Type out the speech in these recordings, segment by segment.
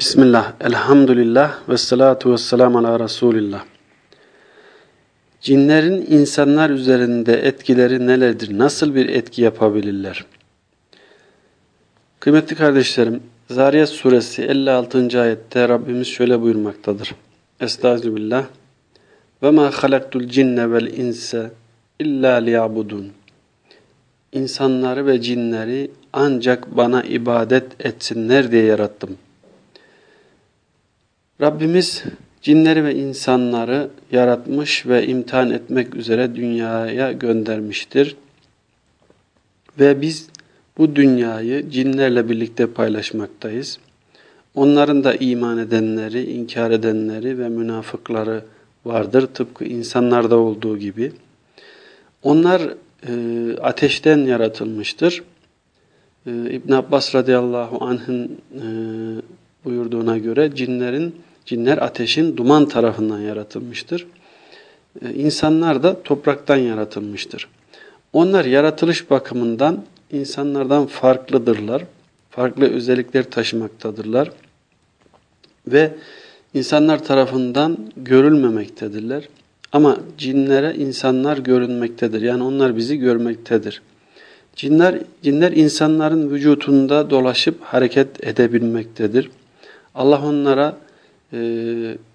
Bismillah, elhamdülillah ve salatu ve selamu ala Resulillah. Cinlerin insanlar üzerinde etkileri nelerdir? Nasıl bir etki yapabilirler? Kıymetli kardeşlerim, Zariyat suresi 56. ayette Rabbimiz şöyle buyurmaktadır. Estağfirullah. Ve ma halaktul cinne vel inse illa liyabudun. İnsanları ve cinleri ancak bana ibadet etsinler diye yarattım. Rabbimiz cinleri ve insanları yaratmış ve imtihan etmek üzere dünyaya göndermiştir. Ve biz bu dünyayı cinlerle birlikte paylaşmaktayız. Onların da iman edenleri, inkar edenleri ve münafıkları vardır tıpkı insanlarda olduğu gibi. Onlar e, ateşten yaratılmıştır. E, İbn Abbas radıyallahu anh'ın e, buyurduğuna göre cinlerin cinler ateşin duman tarafından yaratılmıştır. E, insanlar da topraktan yaratılmıştır. Onlar yaratılış bakımından insanlardan farklıdırlar. Farklı özellikler taşımaktadırlar. Ve insanlar tarafından görülmemektedirler. Ama cinlere insanlar görünmektedir. Yani onlar bizi görmektedir. Cinler, cinler insanların vücutunda dolaşıp hareket edebilmektedir. Allah onlara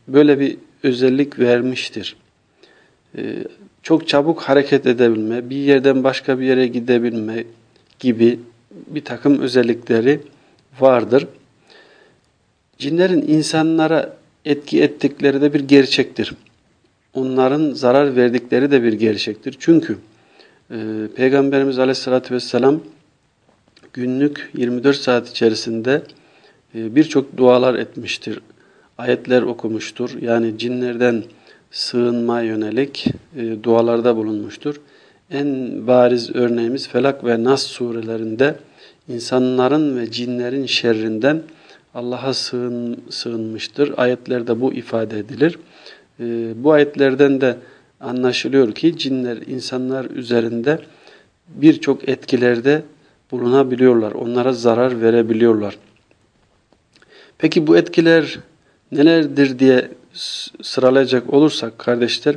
böyle bir özellik vermiştir. E, çok çabuk hareket edebilme, bir yerden başka bir yere gidebilme gibi bir takım özellikleri vardır. Cinlerin insanlara etki ettikleri de bir gerçektir. Onların zarar verdikleri de bir gerçektir. Çünkü e, Peygamberimiz Aleyhisselatü Vesselam günlük 24 saat içerisinde e, birçok dualar etmiştir. Ayetler okumuştur. Yani cinlerden sığınma yönelik e, dualarda bulunmuştur. En bariz örneğimiz Felak ve Nas surelerinde insanların ve cinlerin şerrinden Allah'a sığın, sığınmıştır. Ayetlerde bu ifade edilir. E, bu ayetlerden de anlaşılıyor ki cinler insanlar üzerinde birçok etkilerde bulunabiliyorlar. Onlara zarar verebiliyorlar. Peki bu etkiler nelerdir diye sıralayacak olursak kardeşler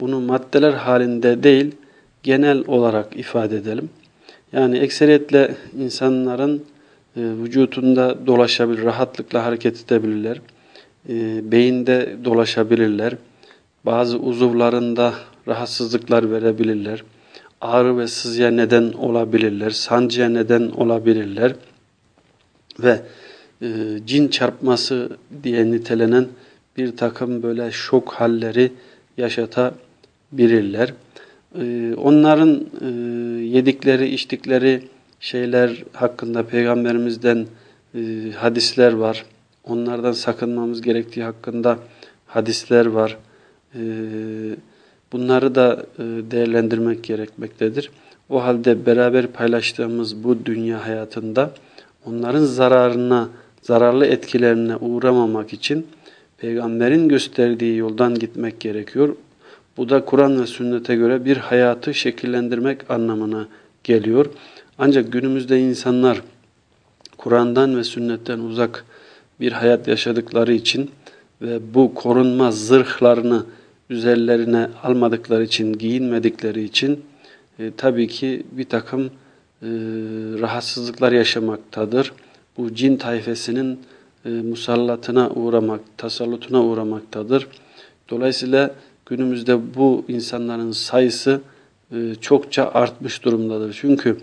bunu maddeler halinde değil genel olarak ifade edelim. Yani ekseriyetle insanların e, vücutunda dolaşabilir, rahatlıkla hareket edebilirler. E, beyinde dolaşabilirler. Bazı uzuvlarında rahatsızlıklar verebilirler. Ağrı ve sızıya neden olabilirler. Sancıya neden olabilirler. Ve e, cin çarpması diye nitelenen bir takım böyle şok halleri yaşatabilirler. E, onların e, yedikleri, içtikleri şeyler hakkında Peygamberimizden e, hadisler var. Onlardan sakınmamız gerektiği hakkında hadisler var. Bunları da değerlendirmek gerekmektedir. O halde beraber paylaştığımız bu dünya hayatında onların zararına, zararlı etkilerine uğramamak için Peygamberin gösterdiği yoldan gitmek gerekiyor. Bu da Kur'an ve sünnete göre bir hayatı şekillendirmek anlamına geliyor. Ancak günümüzde insanlar Kur'an'dan ve sünnetten uzak bir hayat yaşadıkları için ve bu korunma zırhlarını üzerlerine almadıkları için, giyinmedikleri için e, tabii ki bir takım e, rahatsızlıklar yaşamaktadır. Bu cin tayfesinin e, musallatına uğramak, tasallutuna uğramaktadır. Dolayısıyla günümüzde bu insanların sayısı e, çokça artmış durumdadır. Çünkü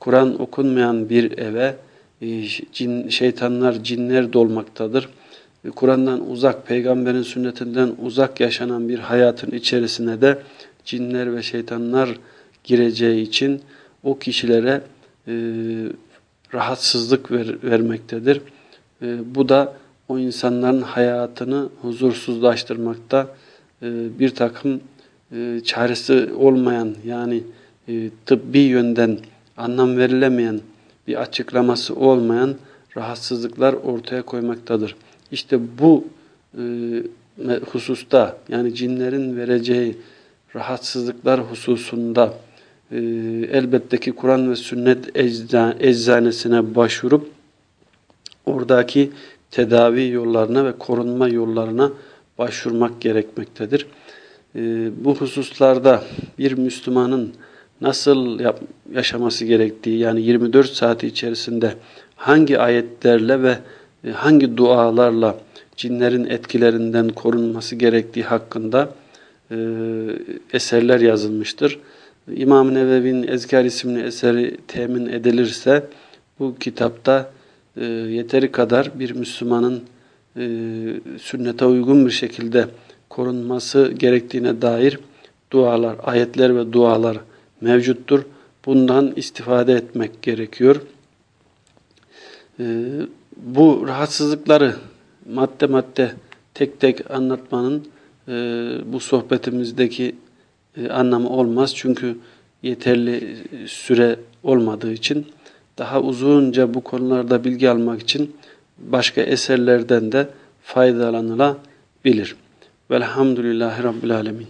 Kur'an okunmayan bir eve e, cin, şeytanlar, cinler dolmaktadır. E, Kur'an'dan uzak, peygamberin sünnetinden uzak yaşanan bir hayatın içerisine de cinler ve şeytanlar gireceği için o kişilere e, rahatsızlık ver, vermektedir. E, bu da o insanların hayatını huzursuzlaştırmakta e, bir takım e, çaresi olmayan yani e, tıbbi yönden anlam verilemeyen bir açıklaması olmayan rahatsızlıklar ortaya koymaktadır. İşte bu hususta yani cinlerin vereceği rahatsızlıklar hususunda elbette ki Kur'an ve sünnet eczanesine başvurup oradaki tedavi yollarına ve korunma yollarına başvurmak gerekmektedir. Ee, bu hususlarda bir Müslümanın nasıl yaşaması gerektiği yani 24 saati içerisinde hangi ayetlerle ve e, hangi dualarla cinlerin etkilerinden korunması gerektiği hakkında e, eserler yazılmıştır. İmam-ı Nevevi'nin Ezkar isimli eseri temin edilirse bu kitapta e, yeteri kadar bir Müslümanın e, sünnete uygun bir şekilde korunması gerektiğine dair dualar, ayetler ve dualar mevcuttur. Bundan istifade etmek gerekiyor. E, bu rahatsızlıkları madde madde tek tek anlatmanın e, bu sohbetimizdeki e, anlamı olmaz. Çünkü yeterli süre olmadığı için daha uzunca bu konularda bilgi almak için başka eserlerden de faydalanılabilir. Velhamdülillahi Rabbil Alemin.